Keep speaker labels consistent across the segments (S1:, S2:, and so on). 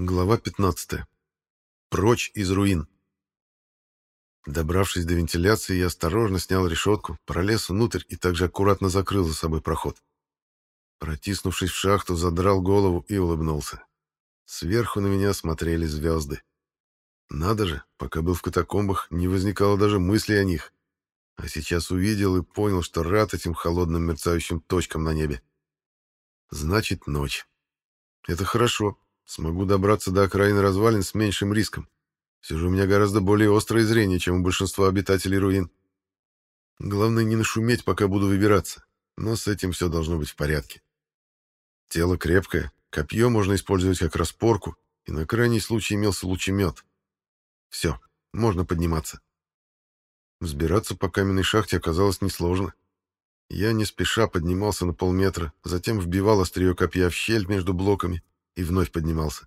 S1: Глава 15. Прочь из руин. Добравшись до вентиляции, я осторожно снял решетку, пролез внутрь и также аккуратно закрыл за собой проход. Протиснувшись в шахту, задрал голову и улыбнулся. Сверху на меня смотрели звезды. Надо же, пока был в катакомбах, не возникало даже мысли о них. А сейчас увидел и понял, что рад этим холодным мерцающим точкам на небе. Значит, ночь. Это хорошо, Смогу добраться до окраины развалин с меньшим риском. Все же у меня гораздо более острое зрение, чем у большинства обитателей руин. Главное не нашуметь, пока буду выбираться, но с этим все должно быть в порядке. Тело крепкое, копье можно использовать как распорку, и на крайний случай имелся лучемет. Все, можно подниматься. Взбираться по каменной шахте оказалось несложно. Я не спеша поднимался на полметра, затем вбивал острие копья в щель между блоками и вновь поднимался.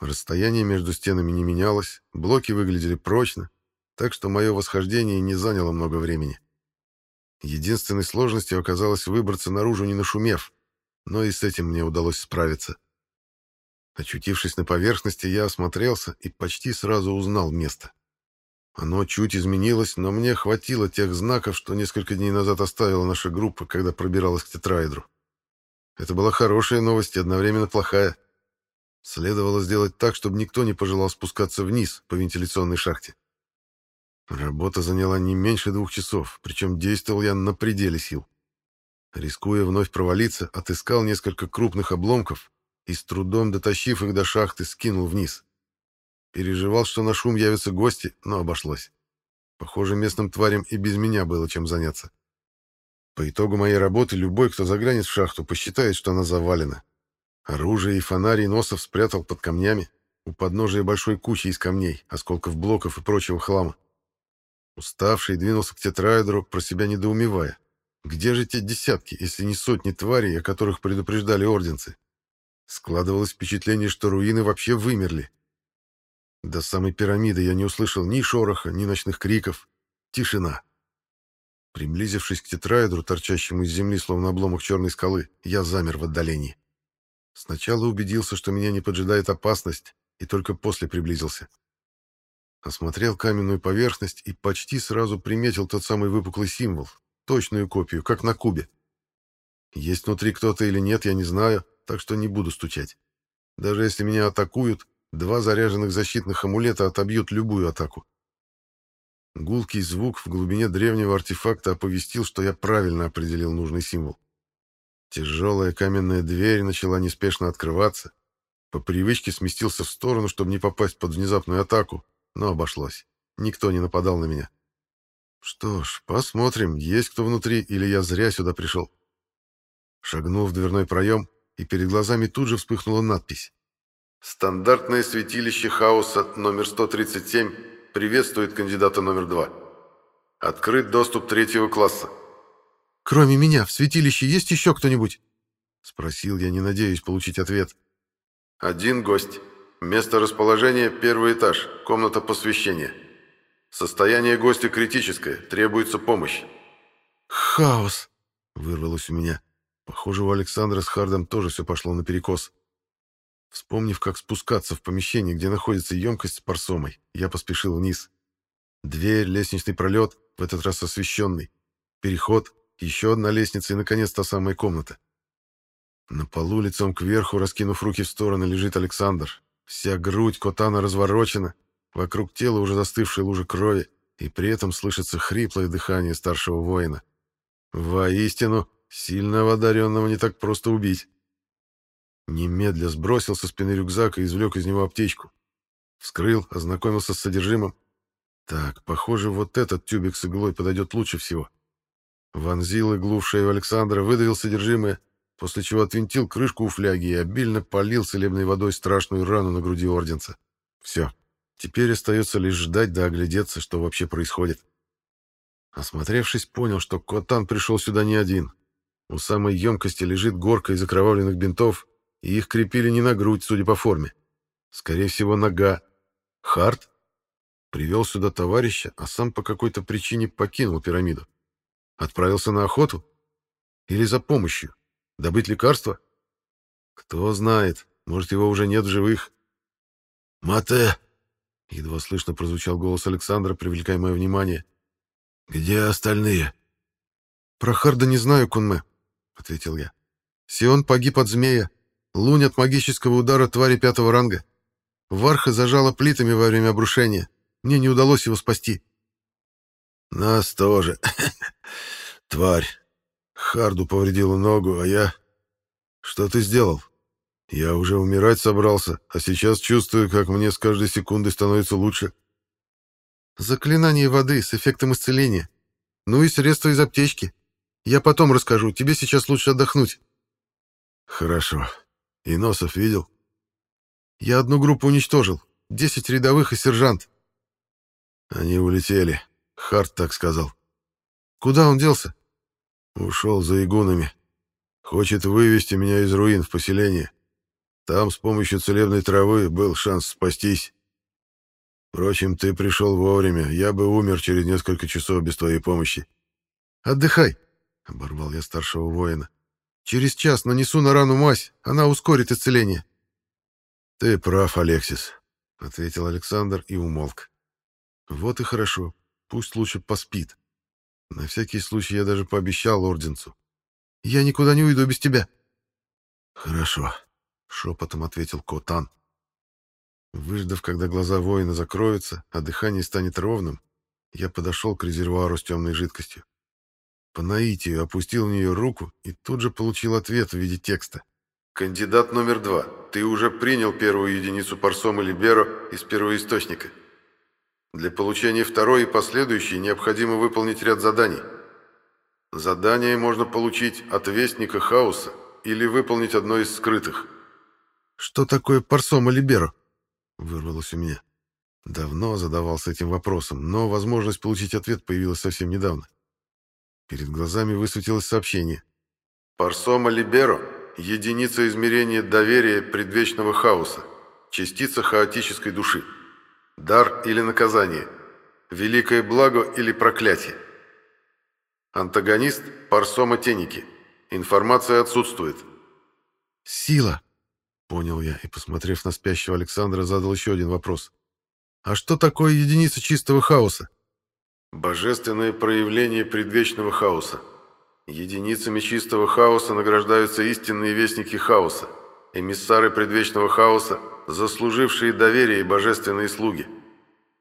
S1: Расстояние между стенами не менялось, блоки выглядели прочно, так что мое восхождение не заняло много времени. Единственной сложностью оказалось выбраться наружу, не нашумев, но и с этим мне удалось справиться. Очутившись на поверхности, я осмотрелся и почти сразу узнал место. Оно чуть изменилось, но мне хватило тех знаков, что несколько дней назад оставила наша группа, когда пробиралась к тетраэдру. Это была хорошая новость и одновременно плохая. Следовало сделать так, чтобы никто не пожелал спускаться вниз по вентиляционной шахте. Работа заняла не меньше двух часов, причем действовал я на пределе сил. Рискуя вновь провалиться, отыскал несколько крупных обломков и, с трудом дотащив их до шахты, скинул вниз. Переживал, что на шум явятся гости, но обошлось. Похоже, местным тварям и без меня было чем заняться. По итогу моей работы любой, кто заглянет в шахту, посчитает, что она завалена. Оружие и фонарь Носов спрятал под камнями, у подножия большой кучи из камней, осколков блоков и прочего хлама. Уставший двинулся к тетраэдру, про себя недоумевая. Где же те десятки, если не сотни тварей, о которых предупреждали орденцы? Складывалось впечатление, что руины вообще вымерли. До самой пирамиды я не услышал ни шороха, ни ночных криков. Тишина. Приблизившись к тетраэдру, торчащему из земли, словно обломок черной скалы, я замер в отдалении. Сначала убедился, что меня не поджидает опасность, и только после приблизился. Осмотрел каменную поверхность и почти сразу приметил тот самый выпуклый символ, точную копию, как на кубе. Есть внутри кто-то или нет, я не знаю, так что не буду стучать. Даже если меня атакуют, два заряженных защитных амулета отобьют любую атаку. Гулкий звук в глубине древнего артефакта оповестил, что я правильно определил нужный символ. Тяжелая каменная дверь начала неспешно открываться. По привычке сместился в сторону, чтобы не попасть под внезапную атаку, но обошлось. Никто не нападал на меня. Что ж, посмотрим, есть кто внутри, или я зря сюда пришел. Шагнул в дверной проем, и перед глазами тут же вспыхнула надпись. «Стандартное святилище хаоса номер 137 Приветствует кандидата номер два. Открыт доступ третьего класса.
S2: «Кроме меня, в святилище есть еще кто-нибудь?» Спросил я, не надеюсь получить ответ.
S1: «Один гость. Место расположения – первый этаж, комната посвящения. Состояние гостя критическое, требуется помощь».
S2: «Хаос!»
S1: – вырвалось у меня. Похоже, у Александра с Хардом тоже все пошло наперекос. Вспомнив, как спускаться в помещение, где находится емкость с парсомой, я поспешил вниз. Дверь, лестничный пролет, в этот раз освещенный. Переход, еще одна лестница и, наконец, та самая комната. На полу лицом кверху, раскинув руки в стороны, лежит Александр. Вся грудь Котана разворочена, вокруг тела уже застывшая лужа крови, и при этом слышится хриплое дыхание старшего воина. Воистину, сильного одаренного не так просто убить. Немедля сбросил со спины рюкзак и извлек из него аптечку. Вскрыл, ознакомился с содержимым. Так, похоже, вот этот тюбик с иглой подойдет лучше всего. Вонзил иглу в шею Александра, выдавил содержимое, после чего отвинтил крышку у фляги и обильно полил целебной водой страшную рану на груди орденца. Все. Теперь остается лишь ждать да оглядеться, что вообще происходит. Осмотревшись, понял, что Котан пришел сюда не один. У самой емкости лежит горка из окровавленных бинтов, и их крепили не на грудь, судя по форме. Скорее всего, нога. Харт привел сюда товарища, а сам по какой-то причине покинул пирамиду. Отправился на охоту? Или за помощью? Добыть лекарства? Кто знает, может, его уже нет в живых, Мате!» Едва слышно прозвучал голос Александра, привлекая мое внимание. «Где остальные?»
S2: «Про Харда не знаю, Кунме», — ответил я. «Сион погиб от змея, Лунь от магического удара твари пятого ранга. Варха зажала плитами во время обрушения. Мне не удалось его спасти».
S1: «Нас тоже. Тварь. Харду повредила ногу, а я... Что ты сделал? Я уже умирать собрался, а сейчас чувствую, как мне с каждой секундой становится лучше.
S2: Заклинание воды с эффектом исцеления. Ну и средства из аптечки. Я потом расскажу, тебе сейчас лучше отдохнуть.
S1: Хорошо. И Носов видел?
S2: Я одну группу уничтожил. Десять рядовых и сержант.
S1: Они улетели. Харт так сказал.
S2: Куда он делся?
S1: Ушел за игунами. Хочет вывести меня из руин в поселение. Там с помощью целебной травы был шанс спастись. Впрочем, ты пришел вовремя. Я бы умер через несколько часов без твоей помощи.
S2: Отдыхай, — оборвал я старшего воина. Через час нанесу на рану мазь. Она ускорит исцеление.
S1: Ты прав, Алексис, — ответил Александр и умолк.
S2: Вот и хорошо. Пусть лучше поспит. На всякий случай я даже пообещал орденцу. Я никуда не уйду без тебя.
S1: Хорошо, шепотом ответил Котан.
S2: Выждав, когда глаза воина закроются, а дыхание станет ровным, я подошел к резервуару с темной жидкостью. По наитию опустил в нее руку и тут же получил ответ в виде текста. «Кандидат номер два, ты уже принял первую единицу парсома Либеро из первоисточника. Для получения второй и последующей необходимо выполнить ряд заданий. Задание можно получить от Вестника Хаоса или выполнить одно из скрытых. «Что такое парсома Либеро?» — вырвалось у меня. Давно задавался этим вопросом, но возможность получить ответ появилась совсем недавно. Перед глазами высветилось сообщение. «Парсома Либеро — единица измерения доверия предвечного хаоса, частица хаотической души». Дар или наказание. Великое благо или проклятие. Антагонист – Парсома Теники. Информация отсутствует. «Сила!» – понял я и, посмотрев на спящего Александра, задал еще один вопрос. «А что такое единица чистого хаоса?» «Божественное проявление предвечного хаоса. Единицами чистого хаоса награждаются истинные вестники хаоса, эмиссары предвечного хаоса, заслужившие доверие и божественные слуги.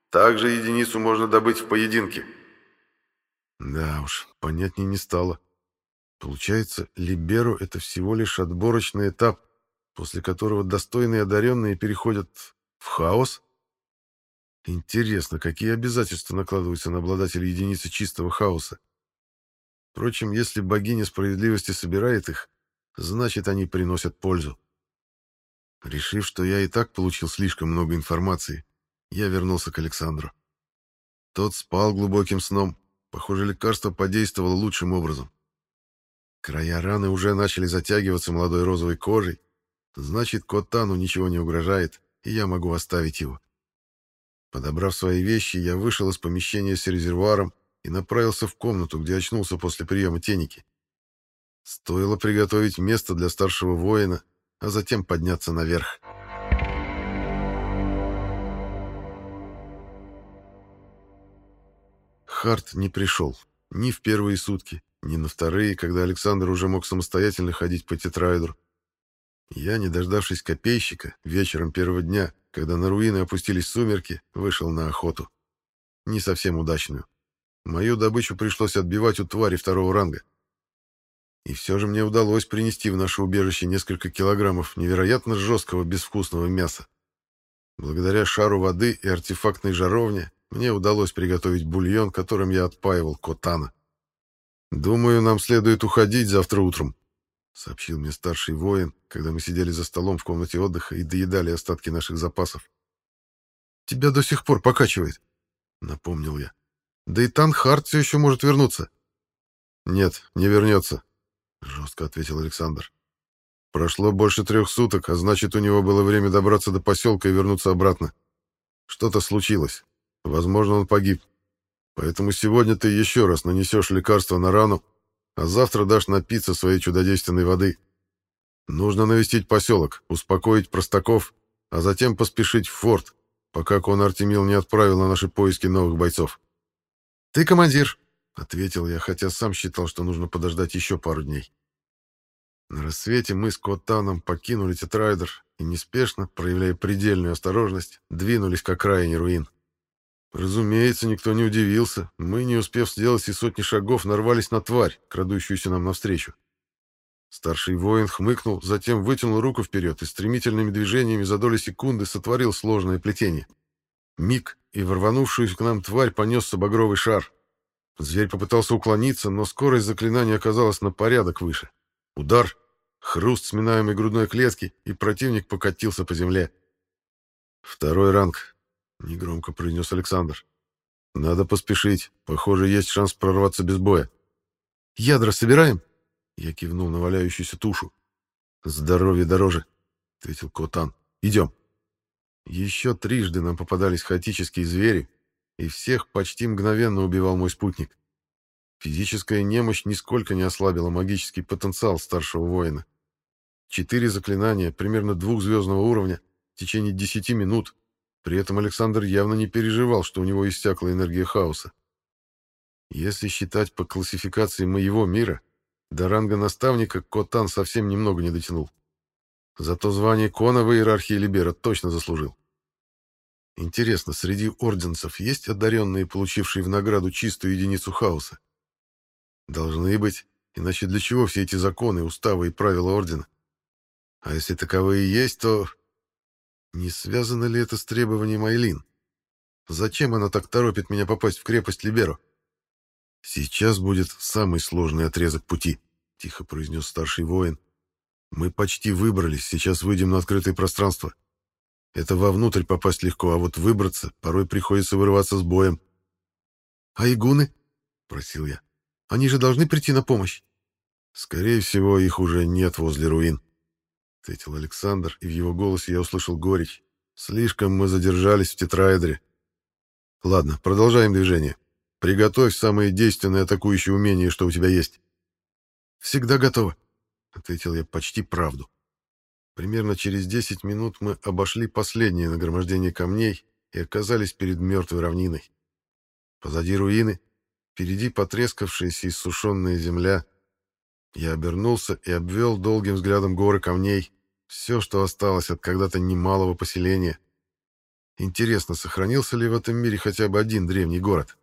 S2: Также единицу можно добыть в поединке. Да уж, понятнее не стало. Получается, Либеру — это всего лишь отборочный этап, после которого достойные одаренные переходят в хаос? Интересно, какие обязательства накладываются на обладателя единицы чистого хаоса? Впрочем, если богиня справедливости собирает их, значит, они приносят пользу. Решив, что я и так получил слишком много информации, я вернулся к Александру. Тот спал глубоким сном. Похоже, лекарство подействовало лучшим образом. Края раны уже начали затягиваться молодой розовой кожей. Значит, Котану ничего не угрожает, и я могу оставить его. Подобрав свои вещи, я вышел из помещения с резервуаром и направился в комнату, где очнулся после приема теники. Стоило приготовить место для старшего воина, а затем подняться наверх. Харт не пришел. Ни в первые сутки, ни на вторые, когда Александр уже мог самостоятельно ходить по тетраэдру. Я, не дождавшись копейщика, вечером первого дня, когда на руины опустились сумерки, вышел на охоту. Не совсем удачную. Мою добычу пришлось отбивать у твари второго ранга. И все же мне удалось принести в наше убежище несколько килограммов невероятно жесткого безвкусного мяса. Благодаря шару воды и артефактной жаровне мне удалось приготовить бульон, которым я отпаивал Котана. «Думаю, нам следует уходить завтра утром», — сообщил мне старший воин, когда мы сидели за столом в комнате отдыха и доедали остатки наших запасов. «Тебя до сих пор покачивает», — напомнил я. «Да и Танхарт все еще может вернуться». «Нет, не вернется», — жестко ответил Александр. «Прошло больше трех суток, а значит, у него было время добраться до поселка и вернуться обратно. Что-то случилось. Возможно, он погиб. Поэтому сегодня ты еще раз нанесешь лекарство на рану, а завтра дашь напиться своей чудодейственной воды. Нужно навестить поселок, успокоить простаков
S1: а затем поспешить в форт, пока Кон Артемил не отправил на наши поиски новых бойцов.
S2: «Ты командир», — ответил я, хотя сам считал, что нужно подождать еще пару дней. На рассвете мы с Котаном покинули Тетрайдер и неспешно, проявляя предельную осторожность, двинулись к окраине руин. Разумеется, никто не удивился. Мы, не успев сделать и сотни шагов, нарвались на тварь, крадущуюся нам навстречу. Старший воин хмыкнул, затем вытянул руку вперед и стремительными движениями за доли секунды сотворил сложное плетение. Миг, и ворванувшуюся к нам тварь понесся багровый шар. Зверь попытался уклониться, но скорость заклинания оказалась на порядок выше. Удар, хруст сминаемой грудной клетки, и противник покатился по земле. Второй ранг, — негромко произнес Александр. «Надо поспешить. Похоже, есть шанс прорваться без боя».
S1: «Ядра собираем?»
S2: Я кивнул на валяющуюся тушу. «Здоровье дороже», — ответил Котан. «Идем». Еще трижды нам попадались хаотические звери, и всех почти мгновенно убивал мой спутник. Физическая немощь нисколько не ослабила магический потенциал старшего воина. Четыре заклинания, примерно двухзвездного уровня, в течение десяти минут при этом Александр явно не переживал, что у него иссякла энергия хаоса. Если считать по классификации моего мира, до ранга наставника Котан совсем немного не дотянул. Зато звание Кона в иерархии Либера точно заслужил. Интересно, среди орденцев есть одаренные, получившие в награду чистую единицу хаоса? Должны быть, иначе для чего все эти законы, уставы и правила ордена? А если таковые есть, то не связано ли это с требованием Айлин? Зачем она так торопит меня попасть в крепость Либеро? Сейчас будет самый сложный отрезок пути, тихо произнес старший воин. Мы почти выбрались, сейчас выйдем на открытое пространство. Это вовнутрь попасть легко, а вот выбраться порой приходится вырываться с боем.
S1: А игуны? просил я. Они же должны прийти на помощь.
S2: Скорее всего, их уже нет возле руин ответил Александр, и в его голосе я услышал горечь. Слишком мы задержались в тетраэдре. Ладно, продолжаем движение. Приготовь самые действенные атакующие умения, что у тебя есть.
S1: Всегда готово,
S2: ответил я почти правду. Примерно через 10 минут мы обошли последнее нагромождение камней и оказались перед мертвой равниной. Позади руины, впереди потрескавшаяся и сушеная земля. Я обернулся и обвел долгим взглядом горы камней, все, что осталось от когда-то немалого поселения. Интересно, сохранился ли в этом мире хотя бы один древний город?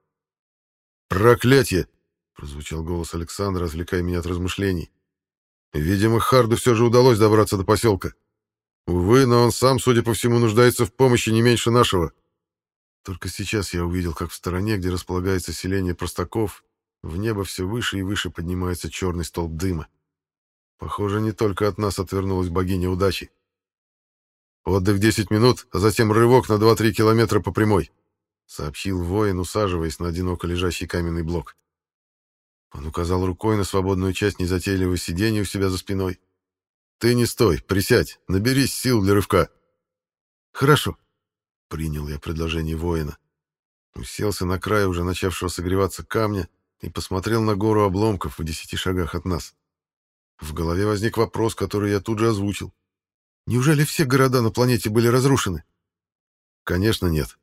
S2: «Проклятие!» — прозвучал голос Александра, отвлекая меня от размышлений. «Видимо, Харду все же удалось добраться до поселка. Увы, но он сам, судя по всему, нуждается в помощи не меньше нашего». Только сейчас я увидел, как в стороне, где располагается селение простаков, в небо все выше и выше поднимается черный столб дыма. Похоже, не только от нас отвернулась богиня удачи. «Отдых 10 минут, а затем рывок на 2-3 километра по прямой», — сообщил воин, усаживаясь на одиноко лежащий каменный блок. Он указал рукой на свободную часть незатейливого сидения у себя за спиной. «Ты не стой, присядь, наберись сил для рывка».
S1: «Хорошо», —
S2: принял я предложение воина. Уселся на край уже начавшего согреваться камня и посмотрел на гору обломков в десяти шагах от нас. В голове возник вопрос, который я тут же озвучил. Неужели все города на планете были разрушены? Конечно, нет.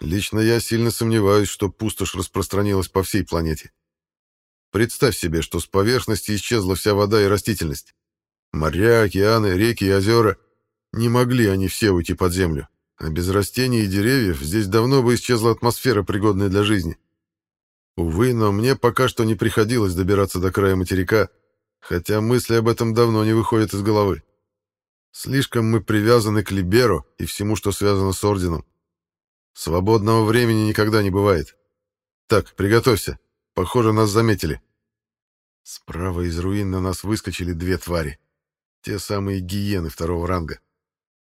S2: Лично я сильно сомневаюсь, что пустошь распространилась по всей планете. Представь себе, что с поверхности исчезла вся вода и растительность. Моря, океаны, реки и озера. Не могли они все уйти под землю. А без растений и деревьев здесь давно бы исчезла атмосфера, пригодная для жизни. Увы, но мне пока что не приходилось добираться до края материка, хотя мысли об этом давно не выходят из головы. Слишком мы привязаны к Либеру и всему, что связано с Орденом. Свободного времени никогда не бывает. Так, приготовься. Похоже, нас заметили. Справа из руин на нас выскочили две твари. Те самые гиены второго ранга.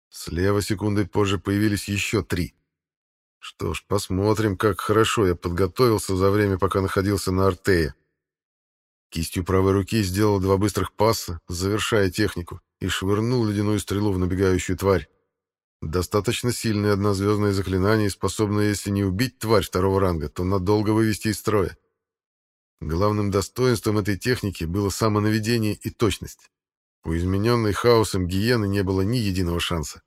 S2: Слева секунды позже появились еще три. Что ж, посмотрим, как хорошо я подготовился за время, пока находился на Артее. Кистью правой руки сделал два быстрых пасса, завершая технику, и швырнул ледяную стрелу в набегающую тварь. Достаточно сильное однозвездное заклинание, способное, если не убить тварь второго ранга, то надолго вывести из строя. Главным достоинством этой техники было самонаведение и точность. У измененной хаосом гиены не было ни единого шанса.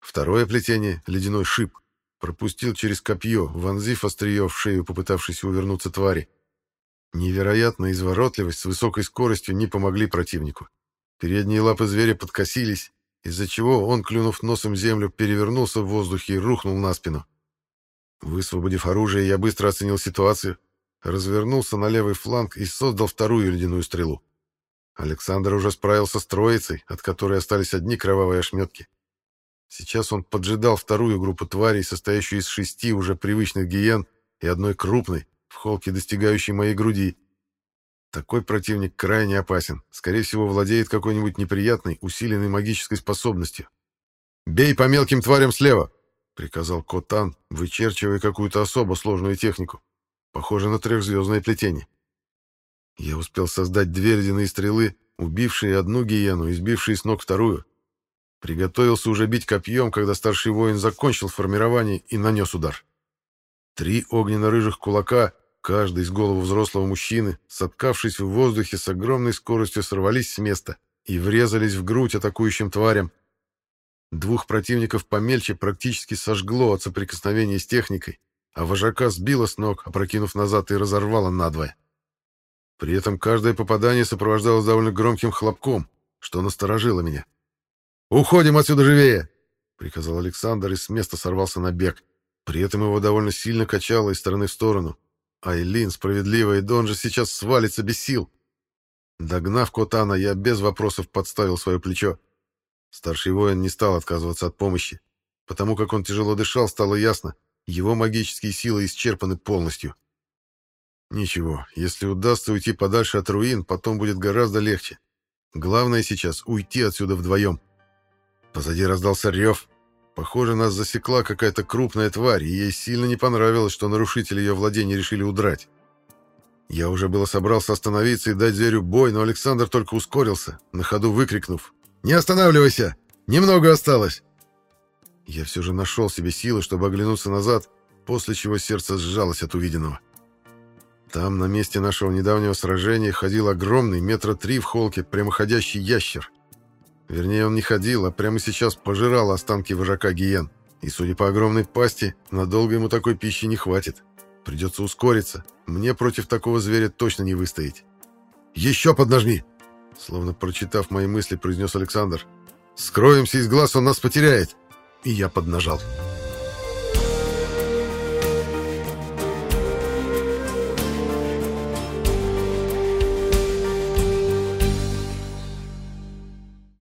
S1: Второе плетение — ледяной шип. Пропустил через копье, вонзив острие в шею, попытавшись увернуться твари. Невероятная изворотливость с высокой скоростью не помогли противнику. Передние лапы зверя подкосились, из-за чего он, клюнув носом землю, перевернулся в воздухе и рухнул на спину. Высвободив оружие, я быстро оценил ситуацию, развернулся на левый фланг и создал вторую ледяную стрелу. Александр уже справился с троицей, от которой остались одни кровавые ошметки. Сейчас он поджидал вторую группу тварей, состоящую из шести уже привычных гиен и одной крупной, в холке достигающей моей груди. Такой противник крайне опасен. Скорее всего, владеет какой-нибудь неприятной, усиленной магической способностью. «Бей по мелким тварям слева!» — приказал Котан, вычерчивая какую-то особо сложную технику. Похоже на трехзвездное плетение. Я успел создать две ледяные стрелы, убившие одну гиену и сбившие с ног вторую. Приготовился уже бить копьем, когда старший воин закончил формирование и нанес удар. Три огненно-рыжих кулака, каждый с голову взрослого мужчины, соткавшись в воздухе с огромной скоростью, сорвались с места и врезались в грудь атакующим тварям. Двух противников помельче практически сожгло от соприкосновения с техникой, а вожака сбило с ног, опрокинув назад и разорвало надвое. При этом каждое попадание сопровождалось довольно громким хлопком, что насторожило меня. «Уходим отсюда живее!» — приказал Александр и с места сорвался на бег. При этом его довольно сильно качало из стороны в сторону. Айлин, справедливая, Дон же сейчас свалится без сил. Догнав Котана, я без вопросов подставил свое плечо. Старший воин не стал отказываться от помощи. Потому как он тяжело дышал, стало ясно, его магические силы исчерпаны полностью. Ничего, если удастся уйти подальше от руин, потом будет гораздо легче. Главное сейчас уйти отсюда вдвоем. Позади раздался рев. Похоже, нас засекла какая-то крупная тварь, и ей сильно не понравилось, что нарушители ее владения решили удрать. Я уже было собрался остановиться и дать зверю бой, но Александр только ускорился, на ходу выкрикнув «Не останавливайся! Немного осталось!» Я все же нашел себе силы, чтобы оглянуться назад, после чего сердце сжалось от увиденного. Там, на месте нашего недавнего сражения, ходил огромный, метра три в холке, прямоходящий ящер. Вернее, он не ходил, а прямо сейчас пожирал останки вожака гиен. И, судя по огромной пасти, надолго ему такой пищи не хватит. Придется ускориться. Мне против такого зверя точно не выстоять. «Еще поднажми!» Словно прочитав мои мысли, произнес Александр. «Скроемся из глаз, он нас потеряет!» И я поднажал. «Я поднажал!»